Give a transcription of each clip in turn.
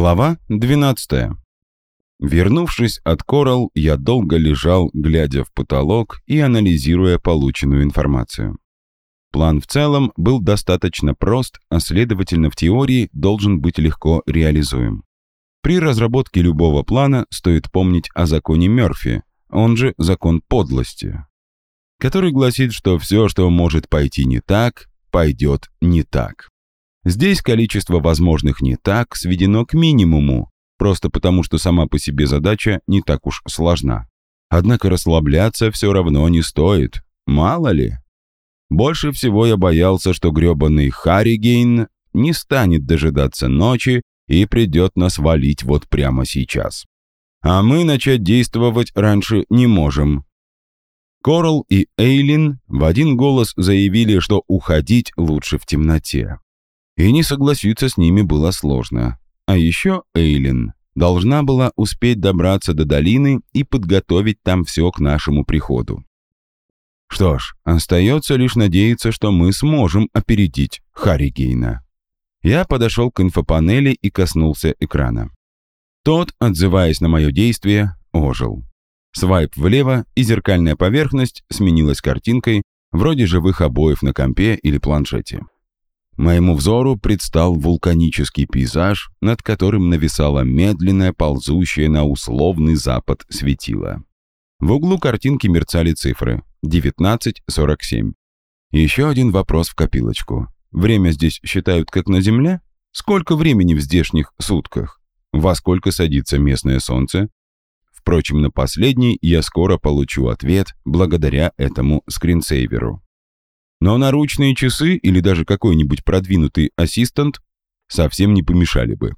Глава 12. Вернувшись от Коралл, я долго лежал, глядя в потолок и анализируя полученную информацию. План в целом был достаточно прост, а следовательно в теории должен быть легко реализуем. При разработке любого плана стоит помнить о законе Мёрфи, он же закон подлости, который гласит, что все, что может пойти не так, пойдет не так. Здесь количество возможных «не так» сведено к минимуму, просто потому что сама по себе задача не так уж сложна. Однако расслабляться все равно не стоит, мало ли. Больше всего я боялся, что грёбаный Харригейн не станет дожидаться ночи и придет нас валить вот прямо сейчас. А мы начать действовать раньше не можем. Корал и Эйлин в один голос заявили, что уходить лучше в темноте и не согласиться с ними было сложно. А еще Эйлин должна была успеть добраться до долины и подготовить там все к нашему приходу. Что ж, остается лишь надеяться, что мы сможем опередить Харригейна. Я подошел к инфопанели и коснулся экрана. Тот, отзываясь на мое действие, ожил. Свайп влево, и зеркальная поверхность сменилась картинкой, вроде живых обоев на компе или планшете. Моему взору предстал вулканический пейзаж, над которым нависала медленная, ползущая на условный запад светило. В углу картинки мерцали цифры 19.47. Еще один вопрос в копилочку. Время здесь считают как на Земле? Сколько времени в здешних сутках? Во сколько садится местное солнце? Впрочем, на последний я скоро получу ответ благодаря этому скринсейверу. Но наручные часы или даже какой-нибудь продвинутый ассистент совсем не помешали бы.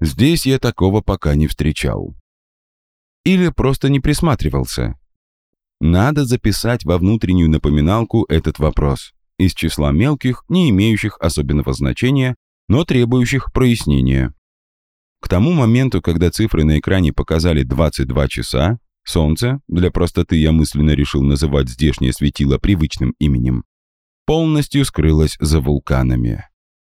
Здесь я такого пока не встречал. Или просто не присматривался. Надо записать во внутреннюю напоминалку этот вопрос из числа мелких, не имеющих особенного значения, но требующих прояснения. К тому моменту, когда цифры на экране показали 22 часа, Солнце, для простоты я мысленно решил называть здешнее светило привычным именем, полностью скрылось за вулканами.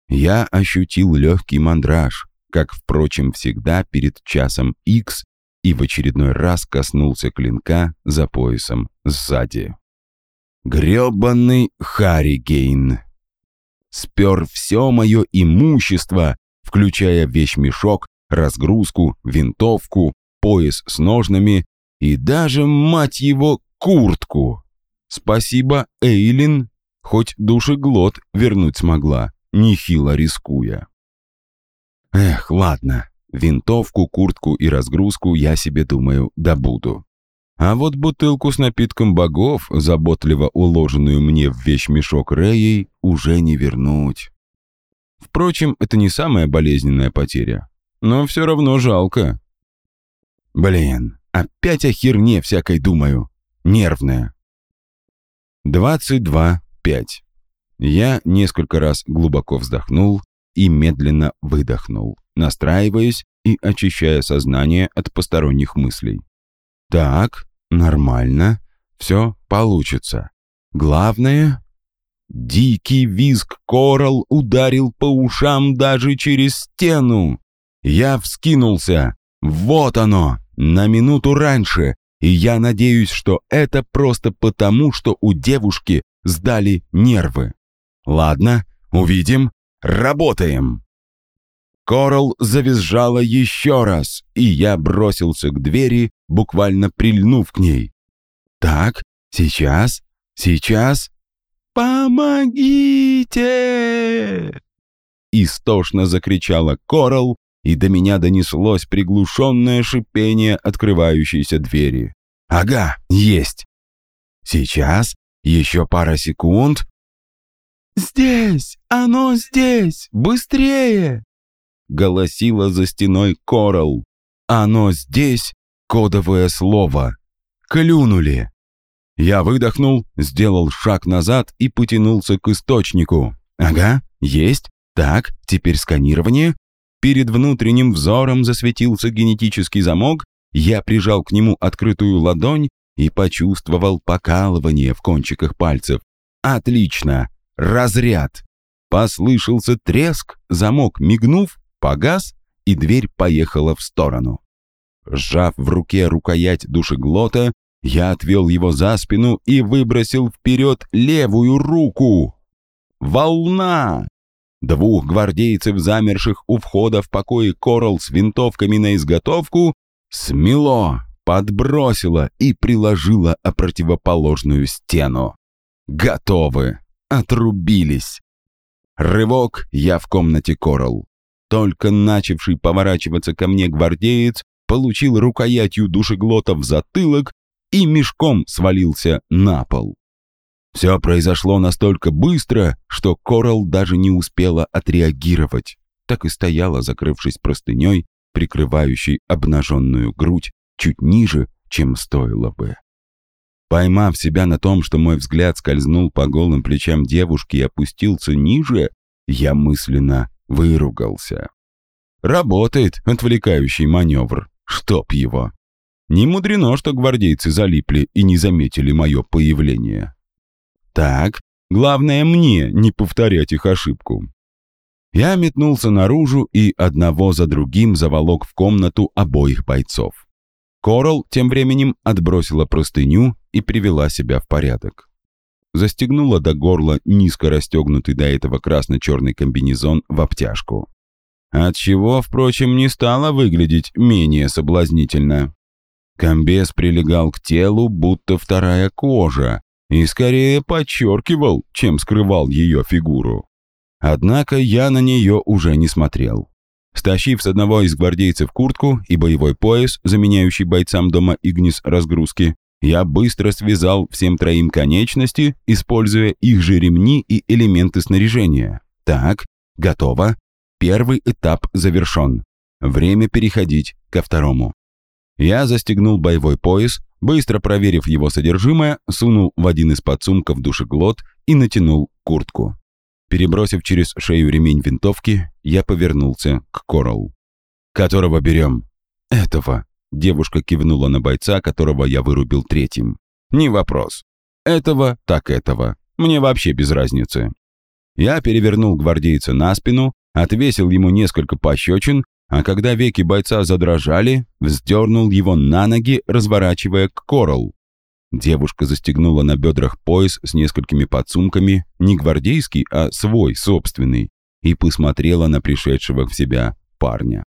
Я ощутил легкий мандраж, как, впрочем, всегда перед часом X, и в очередной раз коснулся клинка за поясом сзади. Гребанный Харригейн. Спер все мое имущество, включая вещмешок, разгрузку, винтовку, пояс с ножнами и даже, мать его, куртку. Спасибо, Эйлин, Хоть душеглот вернуть смогла, нехило рискуя. Эх, ладно, винтовку, куртку и разгрузку я себе, думаю, добуду. А вот бутылку с напитком богов, заботливо уложенную мне в вещмешок Рэей, уже не вернуть. Впрочем, это не самая болезненная потеря. Но все равно жалко. Блин, опять о херне всякой думаю. Нервная. 22 пять. Я несколько раз глубоко вздохнул и медленно выдохнул, настраиваясь и очищая сознание от посторонних мыслей. Так, нормально, все получится. Главное... Дикий визг Корал ударил по ушам даже через стену. Я вскинулся. Вот оно, на минуту раньше, и я надеюсь, что это просто потому, что у девушки сдали нервы. Ладно, увидим, работаем. Корал завизжала еще раз, и я бросился к двери, буквально прильнув к ней. Так, сейчас, сейчас. «Помогите!» Истошно закричала Корал, и до меня донеслось приглушенное шипение открывающейся двери. «Ага, есть!» «Сейчас, еще пара секунд. «Здесь! Оно здесь! Быстрее!» Голосила за стеной Корал. «Оно здесь!» Кодовое слово. Клюнули. Я выдохнул, сделал шаг назад и потянулся к источнику. Ага, есть. Так, теперь сканирование. Перед внутренним взором засветился генетический замок. Я прижал к нему открытую ладонь и почувствовал покалывание в кончиках пальцев. Отлично! Разряд! Послышался треск, замок, мигнув, погас, и дверь поехала в сторону. Сжав в руке рукоять душеглота, я отвел его за спину и выбросил вперед левую руку. Волна! Двух гвардейцев, замерших у входа в покое Корал с винтовками на изготовку, смело, подбросило и приложило о противоположную стену. Готовы! Отрубились! Рывок я в комнате Корал. Только начавший поворачиваться ко мне гвардеец получил рукоятью душеглота в затылок и мешком свалился на пол. Все произошло настолько быстро, что Корал даже не успела отреагировать. Так и стояла, закрывшись простыней, прикрывающей обнаженную грудь чуть ниже, чем стоило бы. Поймав себя на том, что мой взгляд скользнул по голым плечам девушки и опустился ниже, я мысленно выругался. Работает отвлекающий маневр, чтоб его. Не мудрено, что гвардейцы залипли и не заметили мое появление. Так, главное мне не повторять их ошибку. Я метнулся наружу и одного за другим заволок в комнату обоих бойцов. Корал тем временем отбросила простыню и привела себя в порядок. Застегнула до горла низко расстегнутый до этого красно-черный комбинезон в обтяжку. Отчего, впрочем, не стало выглядеть менее соблазнительно. Комбез прилегал к телу, будто вторая кожа, и скорее подчеркивал, чем скрывал ее фигуру. Однако я на нее уже не смотрел. Стащив с одного из гвардейцев куртку и боевой пояс, заменяющий бойцам дома Игнис разгрузки, я быстро связал всем троим конечности, используя их же ремни и элементы снаряжения. Так, готово. Первый этап завершен. Время переходить ко второму. Я застегнул боевой пояс, быстро проверив его содержимое, сунул в один из подсумков душеглот и натянул куртку. Перебросив через шею ремень винтовки, я повернулся к Коралл. «Которого берем?» «Этого», — девушка кивнула на бойца, которого я вырубил третьим. «Не вопрос. Этого так этого. Мне вообще без разницы». Я перевернул гвардейца на спину, отвесил ему несколько пощечин, а когда веки бойца задрожали, вздернул его на ноги, разворачивая к Коралл. Девушка застегнула на бедрах пояс с несколькими подсумками, не гвардейский, а свой, собственный, и посмотрела на пришедшего в себя парня.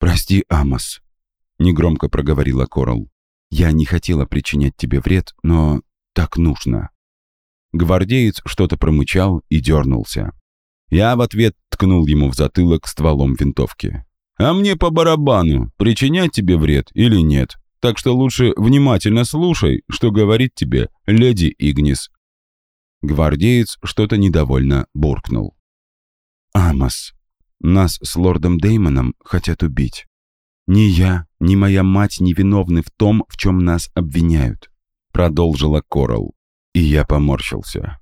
«Прости, Амос», — негромко проговорила Корал. «Я не хотела причинять тебе вред, но так нужно». Гвардеец что-то промычал и дернулся. Я в ответ ткнул ему в затылок стволом винтовки. «А мне по барабану, причинять тебе вред или нет?» так что лучше внимательно слушай, что говорит тебе леди Игнис». Гвардеец что-то недовольно буркнул. «Амос, нас с лордом Деймоном хотят убить. Ни я, ни моя мать не виновны в том, в чем нас обвиняют», продолжила Корал. И я поморщился.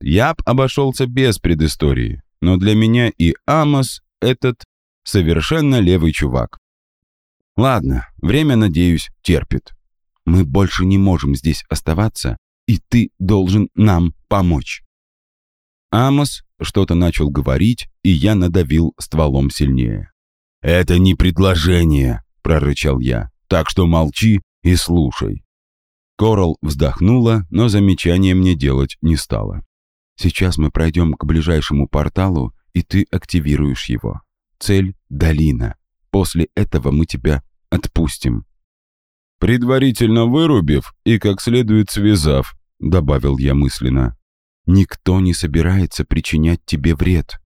Я б обошелся без предыстории, но для меня и Амос этот совершенно левый чувак. Ладно, время, надеюсь, терпит. Мы больше не можем здесь оставаться, и ты должен нам помочь. Амос что-то начал говорить, и я надавил стволом сильнее. «Это не предложение», — прорычал я, «так что молчи и слушай». Корал вздохнула, но замечания мне делать не стала. «Сейчас мы пройдем к ближайшему порталу, и ты активируешь его. Цель — долина. После этого мы тебя отпустим». «Предварительно вырубив и как следует связав», — добавил я мысленно. «Никто не собирается причинять тебе вред».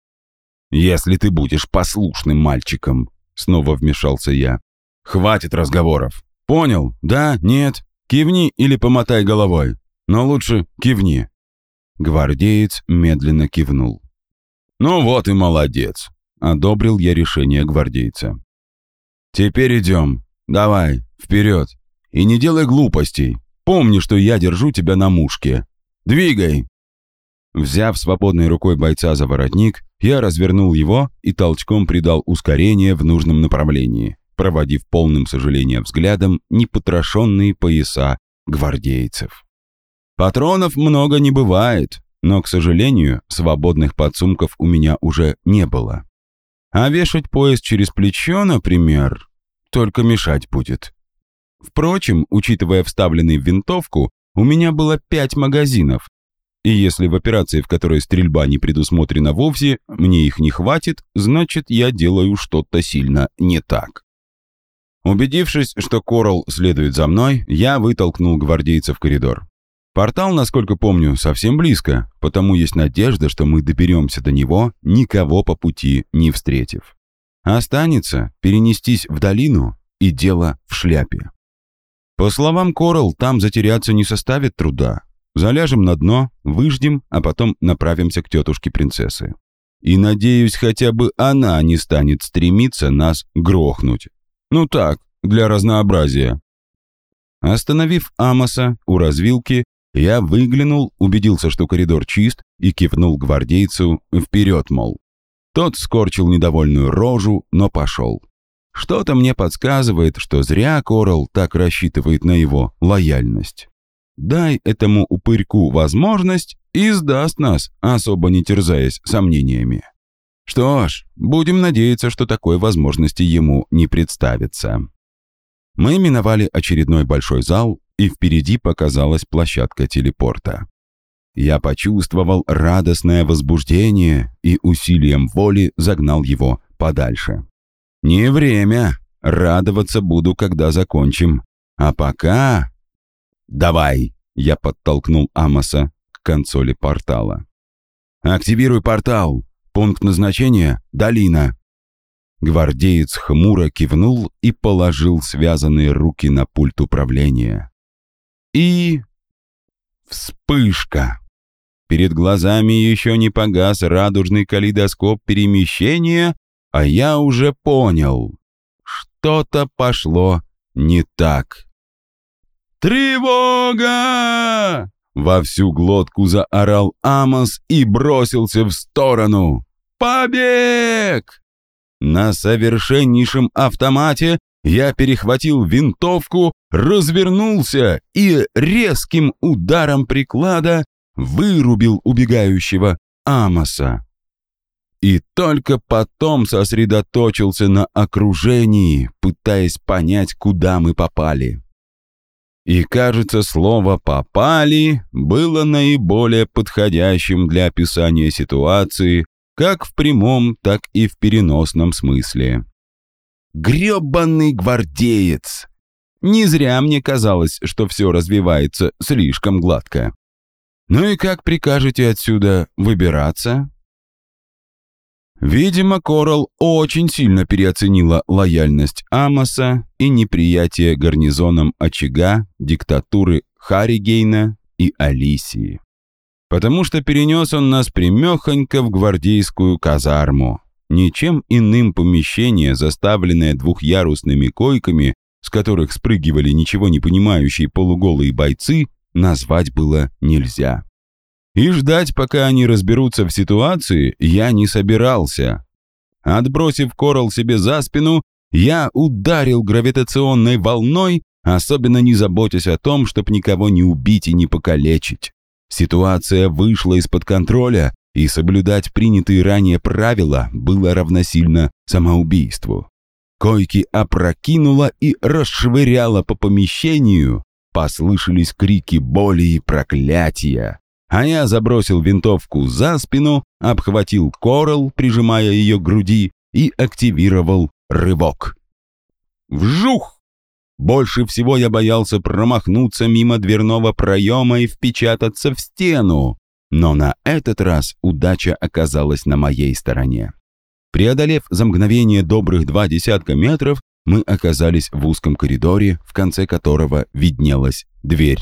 «Если ты будешь послушным мальчиком», — снова вмешался я. «Хватит разговоров. Понял? Да? Нет? Кивни или помотай головой. Но лучше кивни». Гвардеец медленно кивнул. «Ну вот и молодец», — одобрил я решение гвардейца. «Теперь идем. Давай, вперед. И не делай глупостей. Помни, что я держу тебя на мушке. Двигай!» Взяв свободной рукой бойца за воротник, я развернул его и толчком придал ускорение в нужном направлении, проводив полным сожалением взглядом непотрошенные пояса гвардейцев. Патронов много не бывает, но, к сожалению, свободных подсумков у меня уже не было. А вешать пояс через плечо, например, только мешать будет. Впрочем, учитывая вставленный в винтовку, у меня было пять магазинов. И если в операции, в которой стрельба не предусмотрена вовсе, мне их не хватит, значит, я делаю что-то сильно не так. Убедившись, что Корал следует за мной, я вытолкнул гвардейца в коридор. Портал, насколько помню, совсем близко, потому есть надежда, что мы доберемся до него, никого по пути не встретив. Останется перенестись в долину и дело в шляпе. По словам Корал, там затеряться не составит труда. Заляжем на дно, выждем, а потом направимся к тетушке принцессы. И надеюсь, хотя бы она не станет стремиться нас грохнуть. Ну так, для разнообразия. Остановив Амоса у развилки, я выглянул, убедился, что коридор чист, и кивнул гвардейцу вперед, мол. Тот скорчил недовольную рожу, но пошел. Что-то мне подсказывает, что зря Корал так рассчитывает на его лояльность. Дай этому упырьку возможность и сдаст нас, особо не терзаясь сомнениями. Что ж, будем надеяться, что такой возможности ему не представится. Мы миновали очередной большой зал, и впереди показалась площадка телепорта. Я почувствовал радостное возбуждение и усилием воли загнал его подальше. «Не время. Радоваться буду, когда закончим. А пока...» «Давай!» — я подтолкнул Амоса к консоли портала. «Активируй портал. Пункт назначения — долина». Гвардеец хмуро кивнул и положил связанные руки на пульт управления. И... Вспышка! Перед глазами еще не погас радужный калейдоскоп перемещения, а я уже понял. Что-то пошло не так. «Тревога!» Во всю глотку заорал Амос и бросился в сторону. «Побег!» На совершеннейшем автомате я перехватил винтовку, развернулся и резким ударом приклада вырубил убегающего Амоса. И только потом сосредоточился на окружении, пытаясь понять, куда мы попали. И, кажется, слово «попали» было наиболее подходящим для описания ситуации как в прямом, так и в переносном смысле. Гребанный гвардеец! Не зря мне казалось, что все развивается слишком гладко. Ну и как прикажете отсюда выбираться? Видимо, Корал очень сильно переоценила лояльность Амоса и неприятие гарнизоном очага, диктатуры Харигейна и Алисии потому что перенес он нас примехонько в гвардейскую казарму. Ничем иным помещение, заставленное двухъярусными койками, с которых спрыгивали ничего не понимающие полуголые бойцы, назвать было нельзя. И ждать, пока они разберутся в ситуации, я не собирался. Отбросив Корал себе за спину, я ударил гравитационной волной, особенно не заботясь о том, чтобы никого не убить и не покалечить. Ситуация вышла из-под контроля, и соблюдать принятые ранее правила было равносильно самоубийству. Койки опрокинула и расшвыряла по помещению, послышались крики боли и проклятия. А я забросил винтовку за спину, обхватил Корал, прижимая ее к груди, и активировал рывок. Вжух! Больше всего я боялся промахнуться мимо дверного проема и впечататься в стену. Но на этот раз удача оказалась на моей стороне. Преодолев за мгновение добрых два десятка метров, мы оказались в узком коридоре, в конце которого виднелась дверь.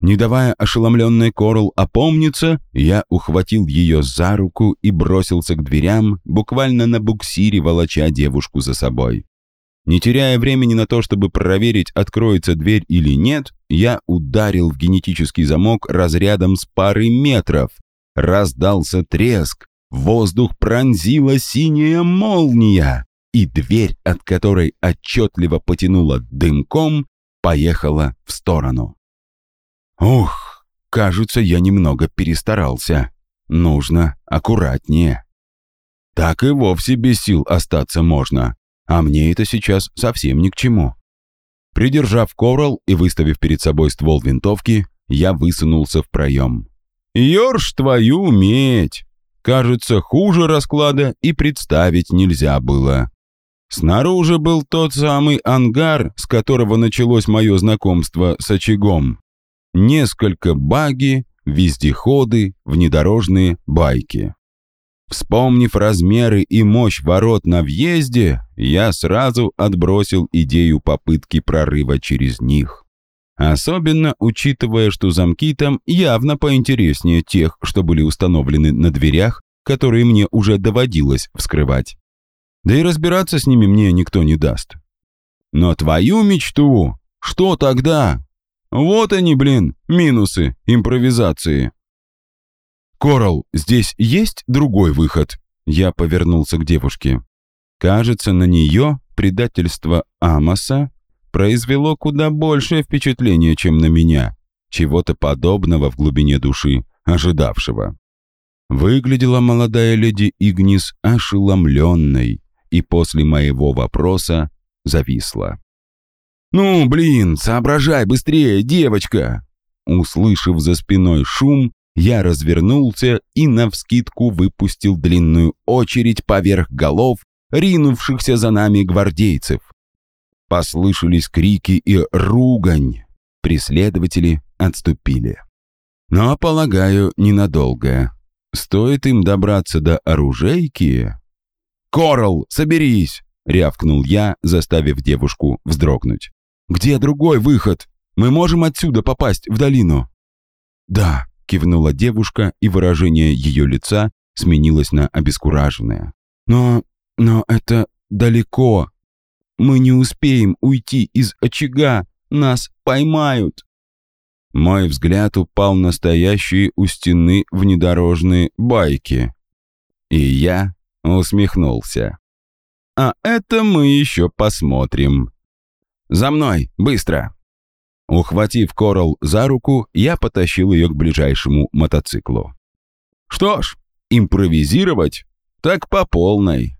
Не давая ошеломленной Корл опомниться, я ухватил ее за руку и бросился к дверям, буквально на буксире волоча девушку за собой. Не теряя времени на то, чтобы проверить, откроется дверь или нет, я ударил в генетический замок разрядом с пары метров. Раздался треск, воздух пронзила синяя молния, и дверь, от которой отчетливо потянула дымком, поехала в сторону. Ух, кажется, я немного перестарался. Нужно аккуратнее. так и вовсе без сил остаться можно. А мне это сейчас совсем ни к чему. Придержав Корал и выставив перед собой ствол винтовки, я высунулся в проем. «Ёрш твою медь!» Кажется, хуже расклада и представить нельзя было. Снаружи был тот самый ангар, с которого началось мое знакомство с очагом. Несколько баги, вездеходы, внедорожные байки. Вспомнив размеры и мощь ворот на въезде, я сразу отбросил идею попытки прорыва через них. Особенно учитывая, что замки там явно поинтереснее тех, что были установлены на дверях, которые мне уже доводилось вскрывать. Да и разбираться с ними мне никто не даст. Но твою мечту, что тогда? Вот они, блин, минусы импровизации. «Корал, здесь есть другой выход?» Я повернулся к девушке. Кажется, на нее предательство Амоса произвело куда большее впечатление, чем на меня, чего-то подобного в глубине души, ожидавшего. Выглядела молодая леди Игнис ошеломленной и после моего вопроса зависла. «Ну, блин, соображай быстрее, девочка!» Услышав за спиной шум, я развернулся и навскидку выпустил длинную очередь поверх голов ринувшихся за нами гвардейцев. Послышались крики и ругань. Преследователи отступили. Но, полагаю, ненадолго. Стоит им добраться до оружейки... «Коралл, соберись!» — рявкнул я, заставив девушку вздрогнуть. «Где другой выход? Мы можем отсюда попасть в долину?» «Да», кивнула девушка, и выражение ее лица сменилось на обескураженное. «Но... но это далеко. Мы не успеем уйти из очага. Нас поймают». Мой взгляд упал на стоящие у стены внедорожные байки. И я усмехнулся. «А это мы еще посмотрим. За мной, быстро!» Ухватив Корал за руку, я потащил ее к ближайшему мотоциклу. Что ж, импровизировать? Так по полной.